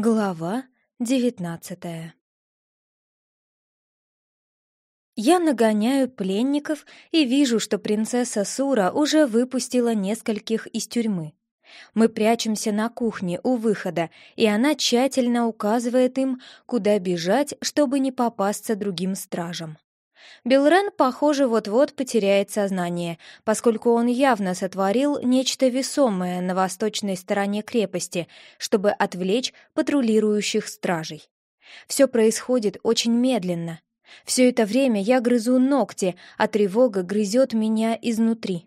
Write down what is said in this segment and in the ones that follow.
Глава девятнадцатая Я нагоняю пленников и вижу, что принцесса Сура уже выпустила нескольких из тюрьмы. Мы прячемся на кухне у выхода, и она тщательно указывает им, куда бежать, чтобы не попасться другим стражам. Белрен, похоже, вот-вот потеряет сознание, поскольку он явно сотворил нечто весомое на восточной стороне крепости, чтобы отвлечь патрулирующих стражей. Все происходит очень медленно. Все это время я грызу ногти, а тревога грызет меня изнутри.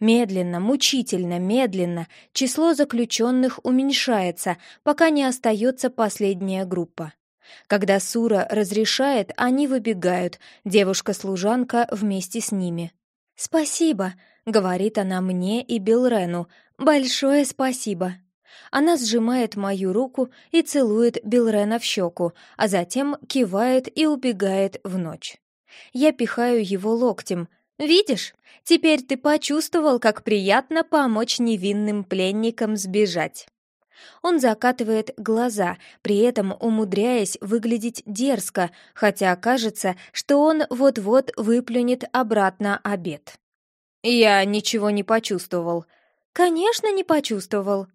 Медленно, мучительно, медленно число заключенных уменьшается, пока не остается последняя группа. Когда Сура разрешает, они выбегают, девушка-служанка вместе с ними. «Спасибо», — говорит она мне и Билрену, — «большое спасибо». Она сжимает мою руку и целует Билрена в щеку, а затем кивает и убегает в ночь. Я пихаю его локтем. «Видишь, теперь ты почувствовал, как приятно помочь невинным пленникам сбежать». Он закатывает глаза, при этом умудряясь выглядеть дерзко, хотя кажется, что он вот-вот выплюнет обратно обед. «Я ничего не почувствовал». «Конечно, не почувствовал».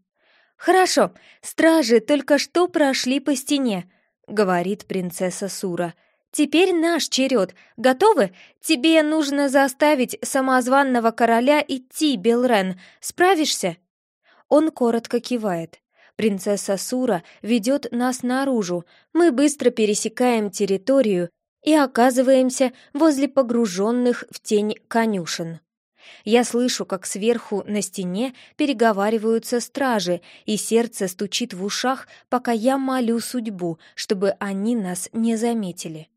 «Хорошо, стражи только что прошли по стене», — говорит принцесса Сура. «Теперь наш черед. Готовы? Тебе нужно заставить самозванного короля идти, Белрен. Справишься?» Он коротко кивает. Принцесса Сура ведет нас наружу. Мы быстро пересекаем территорию и оказываемся возле погруженных в тень конюшен. Я слышу, как сверху на стене переговариваются стражи, и сердце стучит в ушах, пока я молю судьбу, чтобы они нас не заметили.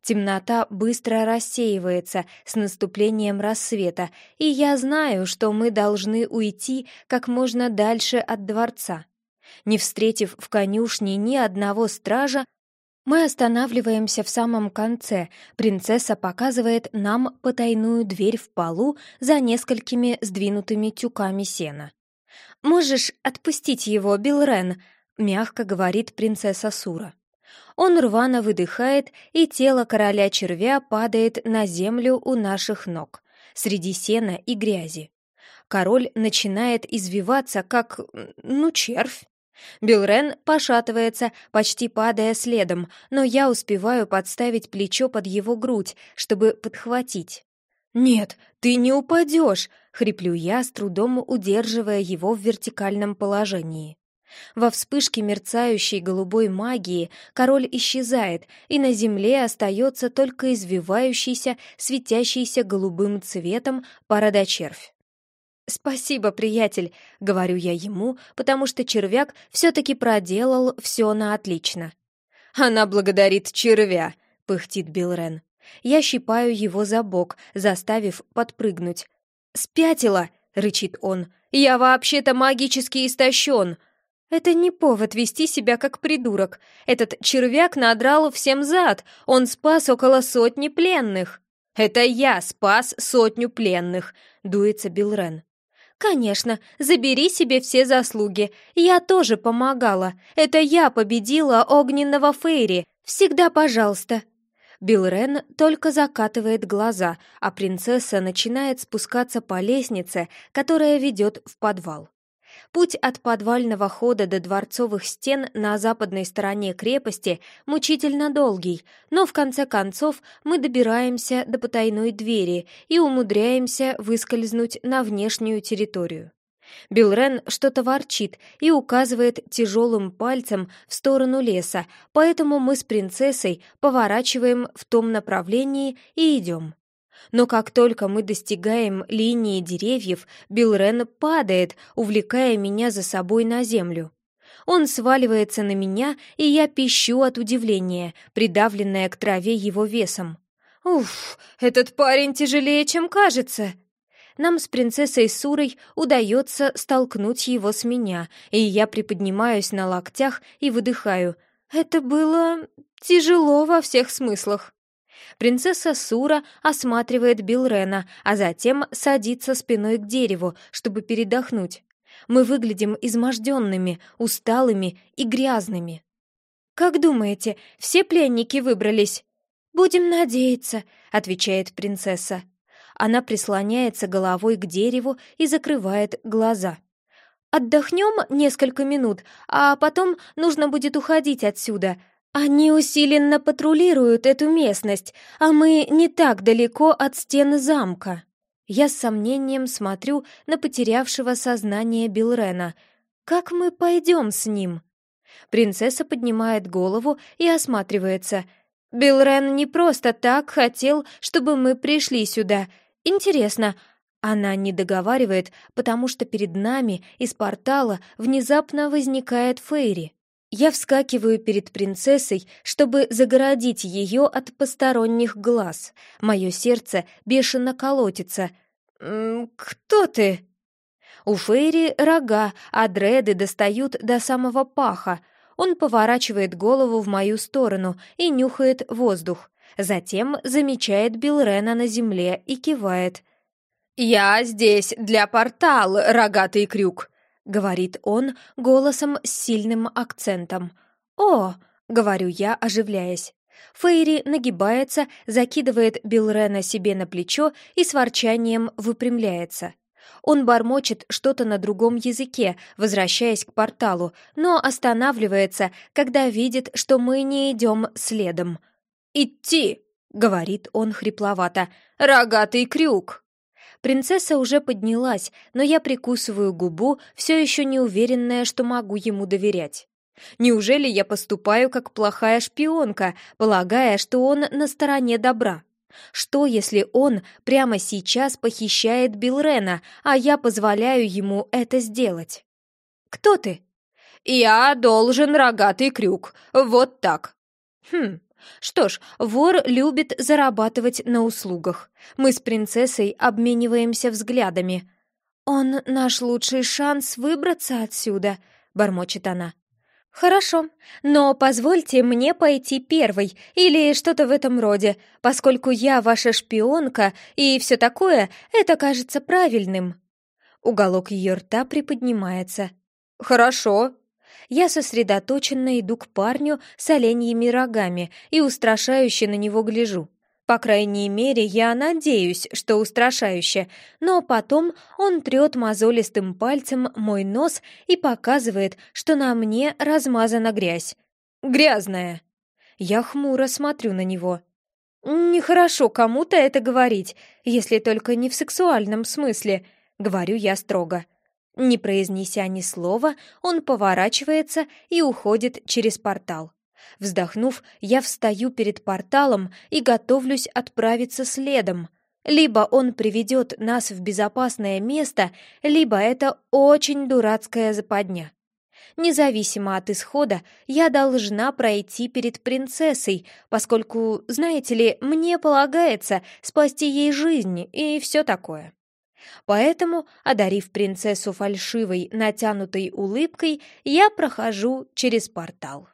Темнота быстро рассеивается с наступлением рассвета, и я знаю, что мы должны уйти как можно дальше от дворца. Не встретив в конюшне ни одного стража, мы останавливаемся в самом конце. Принцесса показывает нам потайную дверь в полу за несколькими сдвинутыми тюками сена. «Можешь отпустить его, Билрен», — мягко говорит принцесса Сура. Он рвано выдыхает, и тело короля червя падает на землю у наших ног, среди сена и грязи. Король начинает извиваться, как, ну, червь. Билрен пошатывается, почти падая следом, но я успеваю подставить плечо под его грудь, чтобы подхватить. «Нет, ты не упадешь!» — хриплю я, с трудом удерживая его в вертикальном положении. Во вспышке мерцающей голубой магии король исчезает, и на земле остается только извивающийся, светящийся голубым цветом парадочервь. «Спасибо, приятель», — говорю я ему, потому что червяк все-таки проделал все на отлично. «Она благодарит червя», — пыхтит Билрен. Я щипаю его за бок, заставив подпрыгнуть. «Спятила!» — рычит он. «Я вообще-то магически истощен!» Это не повод вести себя как придурок. Этот червяк надрал всем зад. Он спас около сотни пленных. «Это я спас сотню пленных», — дуется Билрен. «Конечно, забери себе все заслуги. Я тоже помогала. Это я победила огненного Фейри. Всегда пожалуйста». Билл Рен только закатывает глаза, а принцесса начинает спускаться по лестнице, которая ведет в подвал. Путь от подвального хода до дворцовых стен на западной стороне крепости мучительно долгий, но в конце концов мы добираемся до потайной двери и умудряемся выскользнуть на внешнюю территорию. Билрен что-то ворчит и указывает тяжелым пальцем в сторону леса, поэтому мы с принцессой поворачиваем в том направлении и идем. Но как только мы достигаем линии деревьев, Билрен падает, увлекая меня за собой на землю. Он сваливается на меня, и я пищу от удивления, придавленная к траве его весом. «Уф, этот парень тяжелее, чем кажется!» Нам с принцессой Сурой удается столкнуть его с меня, и я приподнимаюсь на локтях и выдыхаю. Это было тяжело во всех смыслах. Принцесса Сура осматривает Билрена, а затем садится спиной к дереву, чтобы передохнуть. Мы выглядим изможденными, усталыми и грязными. «Как думаете, все пленники выбрались?» «Будем надеяться», — отвечает принцесса. Она прислоняется головой к дереву и закрывает глаза. «Отдохнем несколько минут, а потом нужно будет уходить отсюда. Они усиленно патрулируют эту местность, а мы не так далеко от стены замка». Я с сомнением смотрю на потерявшего сознание Билрена. «Как мы пойдем с ним?» Принцесса поднимает голову и осматривается. «Билрен не просто так хотел, чтобы мы пришли сюда. Интересно, она не договаривает, потому что перед нами из портала внезапно возникает Фейри. Я вскакиваю перед принцессой, чтобы загородить ее от посторонних глаз. Мое сердце бешено колотится. «Кто ты?» У Фейри рога, а дреды достают до самого паха. Он поворачивает голову в мою сторону и нюхает воздух. Затем замечает Билрена на земле и кивает. «Я здесь для портала, рогатый крюк», — говорит он голосом с сильным акцентом. «О!» — говорю я, оживляясь. Фейри нагибается, закидывает Билрена себе на плечо и с ворчанием выпрямляется. Он бормочет что-то на другом языке, возвращаясь к порталу, но останавливается, когда видит, что мы не идем следом. «Идти!» — говорит он хрипловато. «Рогатый крюк!» Принцесса уже поднялась, но я прикусываю губу, все еще не уверенная, что могу ему доверять. Неужели я поступаю как плохая шпионка, полагая, что он на стороне добра? Что, если он прямо сейчас похищает Билрена, а я позволяю ему это сделать? «Кто ты?» «Я должен рогатый крюк. Вот так». «Хм, что ж, вор любит зарабатывать на услугах. Мы с принцессой обмениваемся взглядами. «Он наш лучший шанс выбраться отсюда», — бормочет она. «Хорошо, но позвольте мне пойти первой или что-то в этом роде, поскольку я ваша шпионка и все такое, это кажется правильным». Уголок ее рта приподнимается. «Хорошо», я сосредоточенно иду к парню с оленьими рогами и устрашающе на него гляжу. По крайней мере, я надеюсь, что устрашающе, но потом он трет мозолистым пальцем мой нос и показывает, что на мне размазана грязь. Грязная. Я хмуро смотрю на него. Нехорошо кому-то это говорить, если только не в сексуальном смысле, говорю я строго. Не произнеся ни слова, он поворачивается и уходит через портал. Вздохнув, я встаю перед порталом и готовлюсь отправиться следом. Либо он приведет нас в безопасное место, либо это очень дурацкая западня. Независимо от исхода, я должна пройти перед принцессой, поскольку, знаете ли, мне полагается спасти ей жизнь и все такое. Поэтому, одарив принцессу фальшивой, натянутой улыбкой, я прохожу через портал.